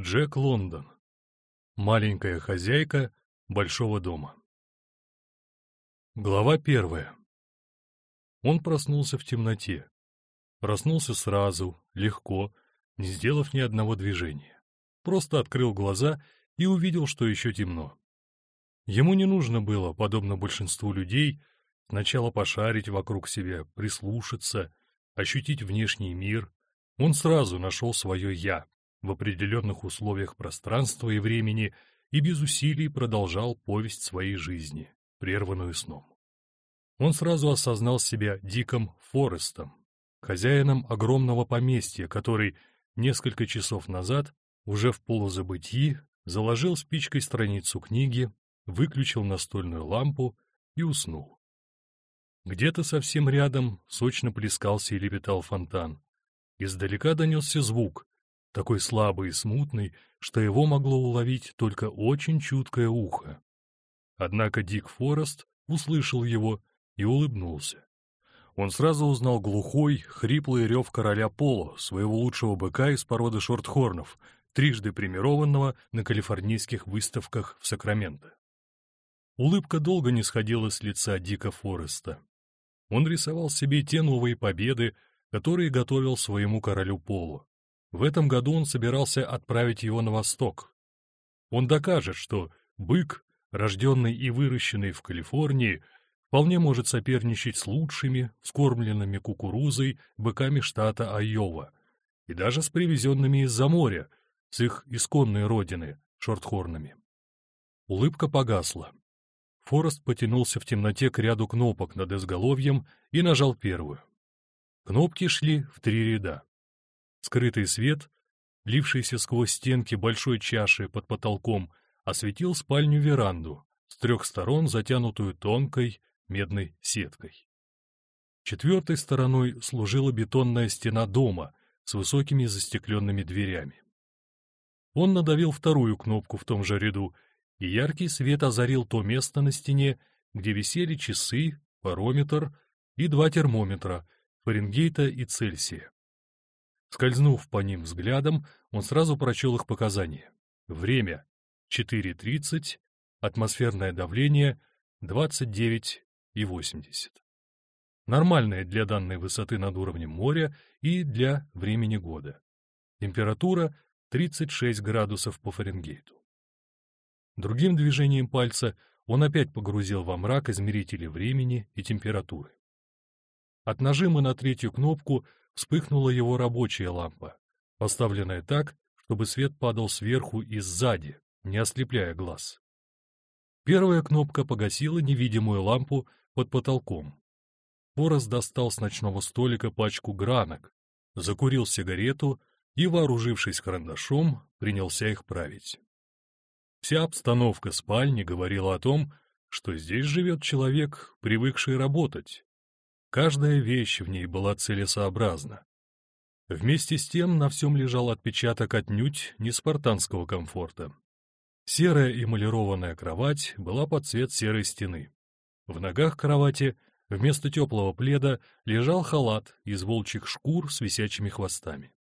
Джек Лондон. Маленькая хозяйка большого дома. Глава первая. Он проснулся в темноте. Проснулся сразу, легко, не сделав ни одного движения. Просто открыл глаза и увидел, что еще темно. Ему не нужно было, подобно большинству людей, сначала пошарить вокруг себя, прислушаться, ощутить внешний мир. Он сразу нашел свое «я», в определенных условиях пространства и времени и без усилий продолжал повесть своей жизни, прерванную сном. Он сразу осознал себя Диком Форестом, хозяином огромного поместья, который несколько часов назад, уже в полузабытии, заложил спичкой страницу книги, выключил настольную лампу и уснул. Где-то совсем рядом сочно плескался и лепетал фонтан. Издалека донесся звук, такой слабый и смутный, что его могло уловить только очень чуткое ухо. Однако Дик Форест услышал его и улыбнулся. Он сразу узнал глухой, хриплый рев короля Поло, своего лучшего быка из породы шортхорнов, трижды премированного на калифорнийских выставках в Сакраменто. Улыбка долго не сходила с лица Дика Фореста. Он рисовал себе те новые победы, которые готовил своему королю Полу. В этом году он собирался отправить его на восток. Он докажет, что бык, рожденный и выращенный в Калифорнии, вполне может соперничать с лучшими, вскормленными кукурузой, быками штата Айова, и даже с привезенными из-за моря, с их исконной родины, шортхорнами. Улыбка погасла. Форест потянулся в темноте к ряду кнопок над изголовьем и нажал первую. Кнопки шли в три ряда. Скрытый свет, лившийся сквозь стенки большой чаши под потолком, осветил спальню-веранду, с трех сторон затянутую тонкой медной сеткой. Четвертой стороной служила бетонная стена дома с высокими застекленными дверями. Он надавил вторую кнопку в том же ряду, и яркий свет озарил то место на стене, где висели часы, парометр и два термометра, Фаренгейта и Цельсия. Скользнув по ним взглядом, он сразу прочел их показания. Время — 4.30, атмосферное давление — 29,80. Нормальное для данной высоты над уровнем моря и для времени года. Температура — 36 градусов по Фаренгейту. Другим движением пальца он опять погрузил во мрак измерители времени и температуры. От нажима на третью кнопку вспыхнула его рабочая лампа, поставленная так, чтобы свет падал сверху и сзади, не ослепляя глаз. Первая кнопка погасила невидимую лампу под потолком. Форест достал с ночного столика пачку гранок, закурил сигарету и, вооружившись карандашом, принялся их править. Вся обстановка спальни говорила о том, что здесь живет человек, привыкший работать, Каждая вещь в ней была целесообразна. Вместе с тем на всем лежал отпечаток отнюдь не спартанского комфорта. Серая эмалированная кровать была под цвет серой стены. В ногах кровати вместо теплого пледа лежал халат из волчьих шкур с висячими хвостами.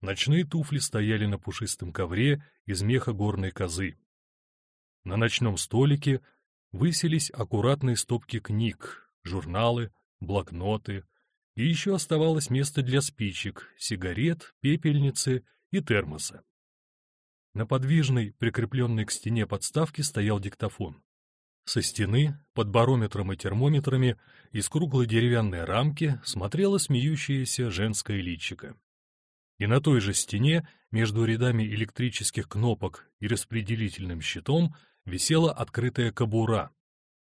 Ночные туфли стояли на пушистом ковре из меха горной козы. На ночном столике высились аккуратные стопки книг, журналы, блокноты, и еще оставалось место для спичек, сигарет, пепельницы и термоса. На подвижной, прикрепленной к стене подставке стоял диктофон. Со стены, под барометром и термометрами, из круглой деревянной рамки смотрела смеющаяся женская личико. И на той же стене, между рядами электрических кнопок и распределительным щитом, висела открытая кобура,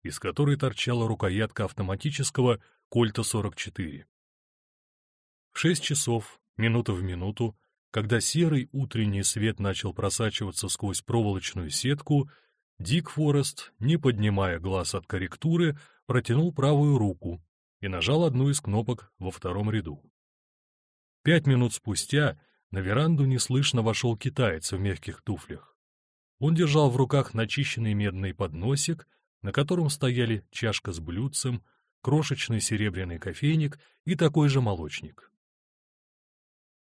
из которой торчала рукоятка автоматического Кольта-44. В шесть часов, минута в минуту, когда серый утренний свет начал просачиваться сквозь проволочную сетку, Дик Форест, не поднимая глаз от корректуры, протянул правую руку и нажал одну из кнопок во втором ряду. Пять минут спустя на веранду неслышно вошел китаец в мягких туфлях. Он держал в руках начищенный медный подносик на котором стояли чашка с блюдцем, крошечный серебряный кофейник и такой же молочник.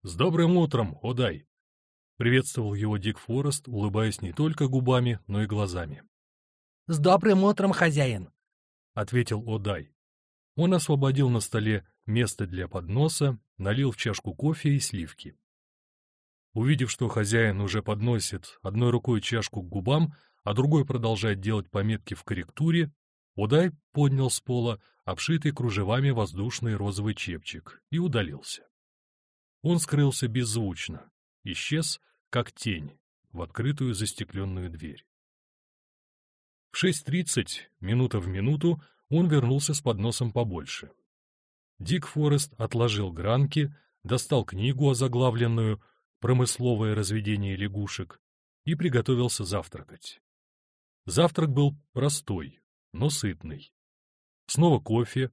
«С добрым утром, Одай!» Приветствовал его Дик Форест, улыбаясь не только губами, но и глазами. «С добрым утром, хозяин!» — ответил Одай. Он освободил на столе место для подноса, налил в чашку кофе и сливки. Увидев, что хозяин уже подносит одной рукой чашку к губам, а другой продолжает делать пометки в корректуре, Удай поднял с пола обшитый кружевами воздушный розовый чепчик и удалился. Он скрылся беззвучно, исчез, как тень, в открытую застекленную дверь. В 6.30, минута в минуту, он вернулся с подносом побольше. Дик Форест отложил гранки, достал книгу, озаглавленную «Промысловое разведение лягушек» и приготовился завтракать. Завтрак был простой, но сытный. Снова кофе,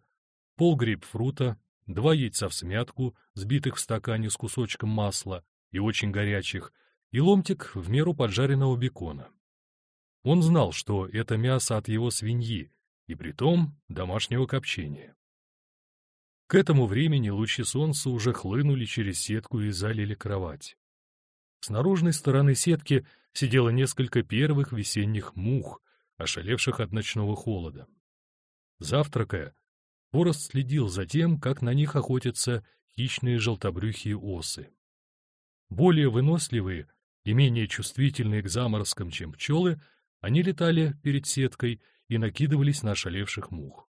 пол грейпфрута, два яйца в смятку, сбитых в стакане с кусочком масла и очень горячих, и ломтик в меру поджаренного бекона. Он знал, что это мясо от его свиньи, и притом домашнего копчения. К этому времени лучи солнца уже хлынули через сетку и залили кровать. С наружной стороны сетки сидело несколько первых весенних мух, ошалевших от ночного холода. Завтракая, Форест следил за тем, как на них охотятся хищные желтобрюхие осы. Более выносливые и менее чувствительные к заморозкам, чем пчелы, они летали перед сеткой и накидывались на ошалевших мух.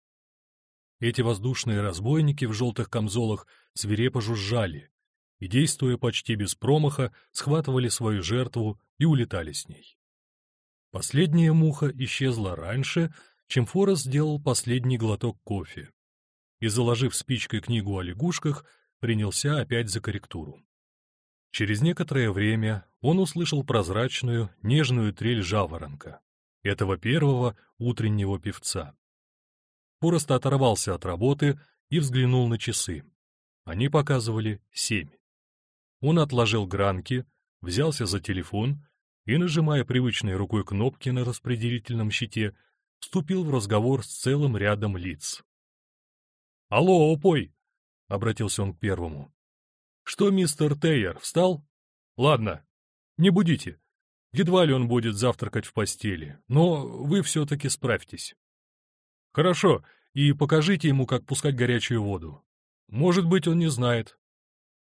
Эти воздушные разбойники в желтых камзолах свирепо жужжали и, действуя почти без промаха, схватывали свою жертву и улетали с ней. Последняя муха исчезла раньше, чем Форест сделал последний глоток кофе и, заложив спичкой книгу о лягушках, принялся опять за корректуру. Через некоторое время он услышал прозрачную, нежную трель жаворонка, этого первого утреннего певца. Форест оторвался от работы и взглянул на часы. Они показывали семь. Он отложил гранки, взялся за телефон и, нажимая привычной рукой кнопки на распределительном щите, вступил в разговор с целым рядом лиц. «Алло, опой!» — обратился он к первому. «Что, мистер Тейер, встал? Ладно, не будите. Едва ли он будет завтракать в постели, но вы все-таки справьтесь». Хорошо, и покажите ему, как пускать горячую воду. Может быть, он не знает.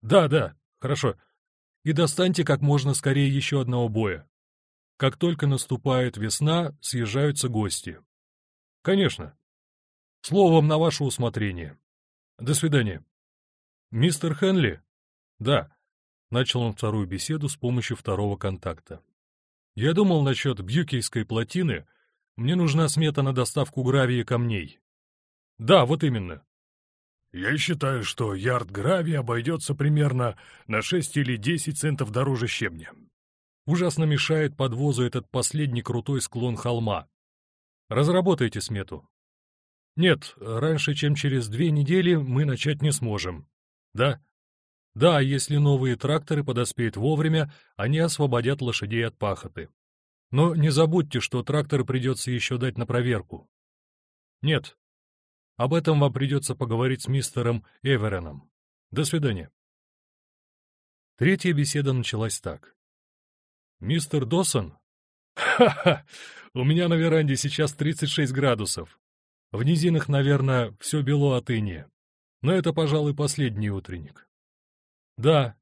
Да, да, хорошо. И достаньте как можно скорее еще одного боя. Как только наступает весна, съезжаются гости. Конечно. Словом, на ваше усмотрение. До свидания. Мистер Хенли? Да. Начал он вторую беседу с помощью второго контакта. Я думал насчет Бьюкейской плотины — мне нужна смета на доставку гравия и камней. Да, вот именно. Я считаю, что ярд гравия обойдется примерно на 6 или 10 центов дороже щебня. Ужасно мешает подвозу этот последний крутой склон холма. Разработайте смету. Нет, раньше, чем через две недели, мы начать не сможем. Да? Да, если новые тракторы подоспеют вовремя, они освободят лошадей от пахоты. Но не забудьте, что трактор придется еще дать на проверку. Нет. Об этом вам придется поговорить с мистером Эвереном. До свидания. Третья беседа началась так. «Мистер Досон?» «Ха-ха! У меня на веранде сейчас 36 градусов. В низинах, наверное, все бело от иния. Но это, пожалуй, последний утренник. Да,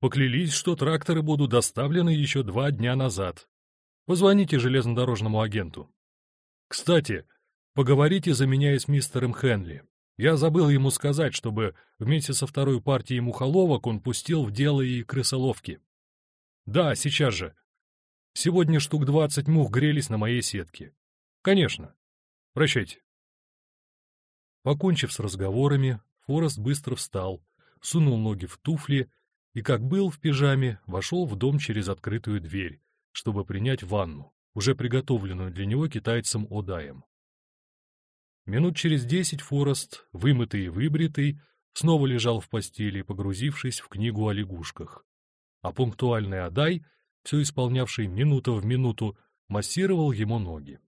поклялись, что тракторы будут доставлены еще два дня назад. Позвоните железнодорожному агенту. Кстати, поговорите за меня и с мистером Хенли. Я забыл ему сказать, чтобы вместе со второй партией мухоловок он пустил в дело и крысоловки. Да, сейчас же. Сегодня штук двадцать мух грелись на моей сетке. Конечно. Прощайте. Покончив с разговорами, Форест быстро встал, сунул ноги в туфли и, как был в пижаме, вошел в дом через открытую дверь, чтобы принять ванну, уже приготовленную для него китайцем Одаем. Минут через десять Форест, вымытый и выбритый, снова лежал в постели, погрузившись в книгу о лягушках. А пунктуальный Одай, все исполнявший минута в минуту, массировал ему ноги.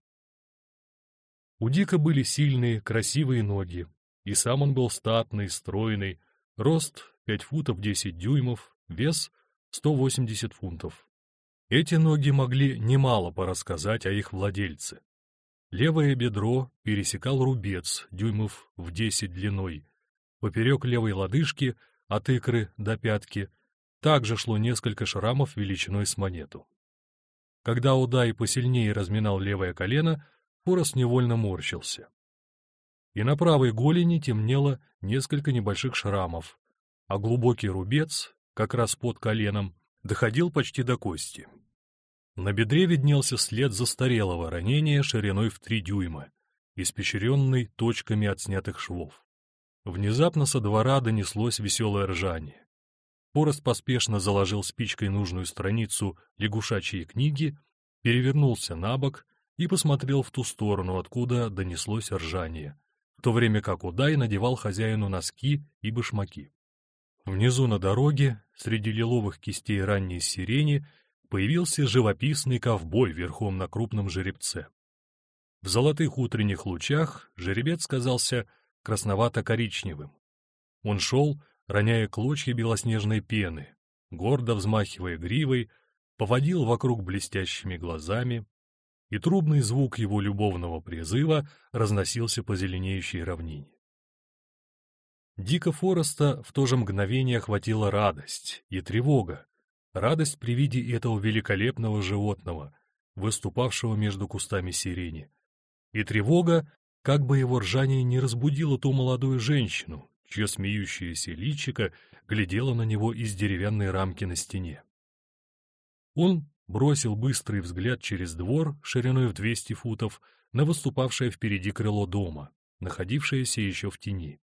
У Дика были сильные, красивые ноги, и сам он был статный, стройный, рост пять футов десять дюймов, вес 180 фунтов. Эти ноги могли немало порассказать о их владельце. Левое бедро пересекал рубец дюймов в 10 длиной. Поперек левой лодыжки, от икры до пятки, также шло несколько шрамов величиной с монету. Когда Удай посильнее разминал левое колено, Форест невольно морщился. И на правой голени темнело несколько небольших шрамов, а глубокий рубец, как раз под коленом, доходил почти до кости. На бедре виднелся след застарелого ранения шириной в три дюйма, испещренный точками от снятых швов. Внезапно со двора донеслось веселое ржание. Форест поспешно заложил спичкой нужную страницу лягушачьей книги, перевернулся на бок и посмотрел в ту сторону, откуда донеслось ржание, в то время как Удай надевал хозяину носки и башмаки. Внизу на дороге, среди лиловых кистей ранней сирени, появился живописный ковбой верхом на крупном жеребце. В золотых утренних лучах жеребец казался красновато-коричневым. Он шел, роняя клочья белоснежной пены, гордо взмахивая гривой, поводил вокруг блестящими глазами, и трубный звук его любовного призыва разносился по зеленеющей равнине. Дика Фореста в то же мгновение охватила радость и тревога, радость при виде этого великолепного животного, выступавшего между кустами сирени, и тревога, как бы его ржание не разбудило ту молодую женщину, чье смеющееся личико глядело на него из деревянной рамки на стене. Он бросил быстрый взгляд через двор шириной в 200 футов на выступавшее впереди крыло дома, находившееся еще в тени.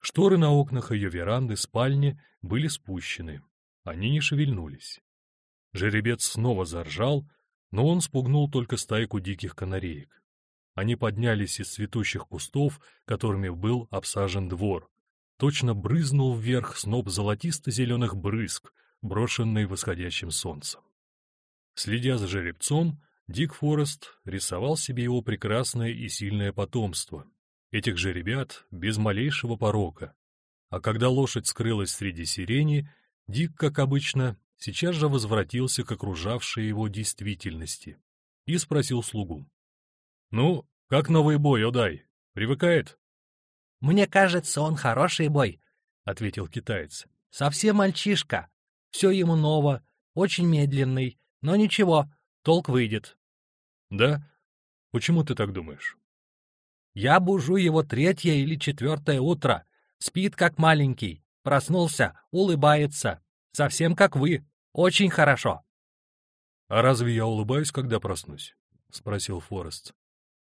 Шторы на окнах ее веранды спальни были спущены, они не шевельнулись. Жеребец снова заржал, но он спугнул только стайку диких канареек. Они поднялись из цветущих кустов, которыми был обсажен двор. Точно брызнул вверх сноп золотисто-зеленых брызг, брошенный восходящим солнцем. Следя за жеребцом, Дик Форест рисовал себе его прекрасное и сильное потомство, этих же ребят без малейшего порока. А когда лошадь скрылась среди сирени, Дик, как обычно, сейчас же возвратился к окружавшей его действительности и спросил слугу. — Ну, как новый бой, Одай? Привыкает? — Мне кажется, он хороший бой, — ответил китаец. — Совсем мальчишка. Все ему ново, очень медленный, но ничего, толк выйдет. — Да? Почему ты так думаешь? — Я бужу его третье или четвертое утро. Спит как маленький. Проснулся, улыбается. Совсем как вы. Очень хорошо. — А разве я улыбаюсь, когда проснусь? — спросил Форест.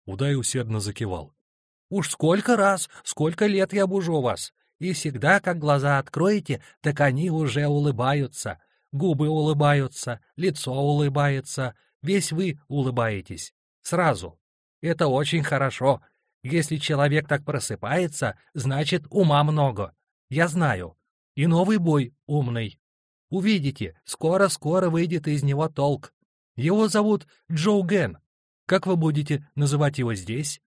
Удай усердно закивал. — Уж сколько раз, сколько лет я бужу вас. И всегда, как глаза откроете, так они уже улыбаются. Губы улыбаются, лицо улыбается, весь вы улыбаетесь. Сразу. Это очень хорошо. Если человек так просыпается, значит, ума много. Я знаю. И новый бой умный. Увидите, скоро-скоро выйдет из него толк. Его зовут Джоу Ген. Как вы будете называть его здесь?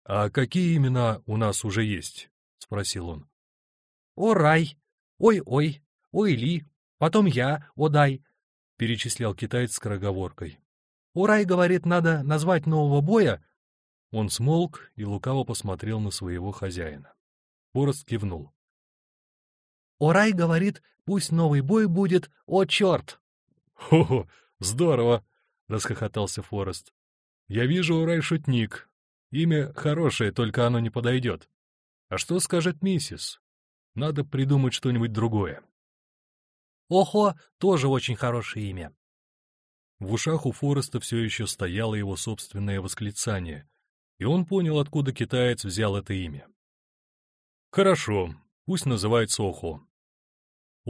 — А какие имена у нас уже есть? — спросил он. — О-рай, ой-ой, ой-ли, потом я, о-дай, — перечислял китаец скороговоркой. — Урай говорит, надо назвать нового боя. Он смолк и лукаво посмотрел на своего хозяина. Борост кивнул. Орай говорит, пусть новый бой будет, о черт! — Хо-хо, здорово! — расхохотался Форест. — Я вижу, Орай шутник. Имя хорошее, только оно не подойдет. А что скажет миссис? Надо придумать что-нибудь другое. Охо, тоже очень хорошее имя. В ушах у Фореста все еще стояло его собственное восклицание, и он понял, откуда китаец взял это имя. Хорошо, пусть называется Охо.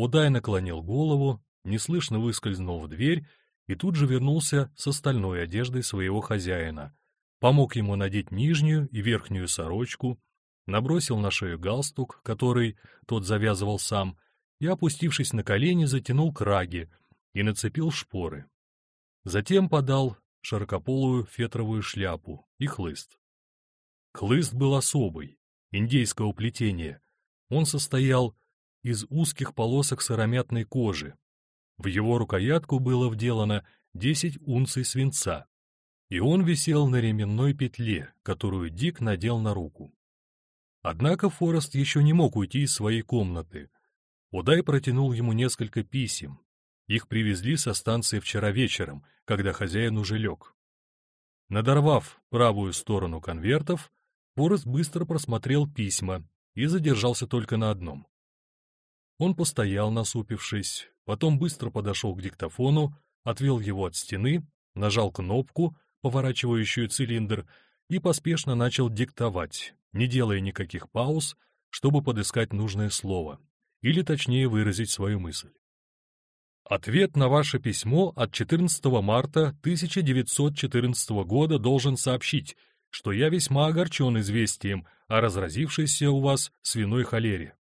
Удай наклонил голову, неслышно выскользнул в дверь и тут же вернулся с остальной одеждой своего хозяина, помог ему надеть нижнюю и верхнюю сорочку, набросил на шею галстук, который тот завязывал сам, и, опустившись на колени, затянул краги и нацепил шпоры. Затем подал широкополую фетровую шляпу и хлыст. Хлыст был особый, индейского плетения. Он состоял из узких полосок сыромятной кожи. В его рукоятку было вделано 10 унций свинца, и он висел на ременной петле, которую Дик надел на руку. Однако Форест еще не мог уйти из своей комнаты. Удай протянул ему несколько писем. Их привезли со станции вчера вечером, когда хозяин уже лег. Надорвав правую сторону конвертов, Форест быстро просмотрел письма и задержался только на одном. Он постоял, насупившись, потом быстро подошел к диктофону, отвел его от стены, нажал кнопку, поворачивающую цилиндр, и поспешно начал диктовать, не делая никаких пауз, чтобы подыскать нужное слово, или точнее выразить свою мысль. Ответ на ваше письмо от 14 марта 1914 года должен сообщить, что я весьма огорчен известием о разразившейся у вас свиной холере.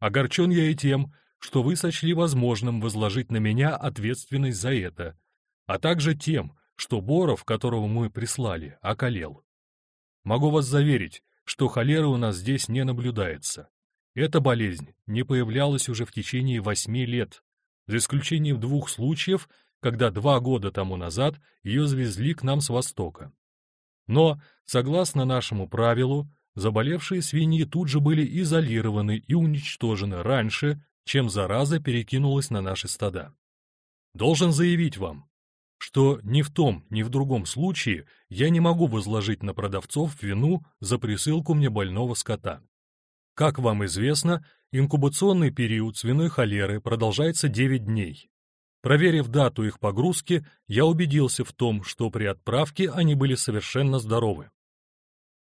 Огорчен я и тем, что вы сочли возможным возложить на меня ответственность за это, а также тем, что Боров, которого мы прислали, околел. Могу вас заверить, что холеры у нас здесь не наблюдается. Эта болезнь не появлялась уже в течение восьми лет, за исключением двух случаев, когда два года тому назад ее завезли к нам с востока. Но, согласно нашему правилу, заболевшие свиньи тут же были изолированы и уничтожены раньше, чем зараза перекинулась на наши стада. Должен заявить вам, что ни в том, ни в другом случае я не могу возложить на продавцов вину за присылку мне больного скота. Как вам известно, инкубационный период свиной холеры продолжается 9 дней. Проверив дату их погрузки, я убедился в том, что при отправке они были совершенно здоровы.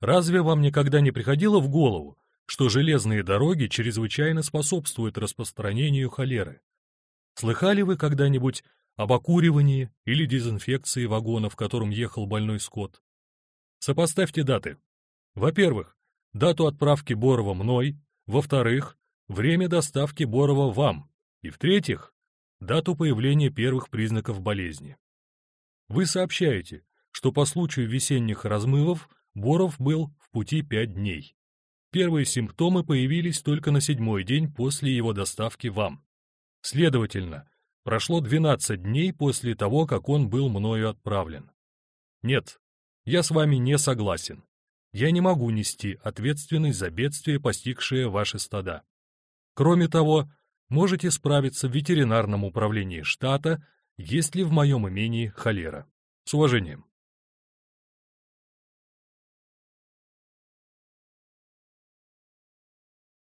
Разве вам никогда не приходило в голову, что железные дороги чрезвычайно способствуют распространению холеры? Слыхали вы когда-нибудь об окуривании или дезинфекции вагона, в котором ехал больной скот? Сопоставьте даты. Во-первых, дату отправки Борова мной, во-вторых, время доставки Борова вам, и в-третьих, дату появления первых признаков болезни. Вы сообщаете, что по случаю весенних размывов Боров был в пути пять дней. Первые симптомы появились только на седьмой день после его доставки вам. Следовательно, прошло 12 дней после того, как он был мною отправлен. Нет, я с вами не согласен. Я не могу нести ответственность за бедствие, постигшее ваши стада. Кроме того, можете справиться в ветеринарном управлении штата, есть ли в моем имении холера. С уважением.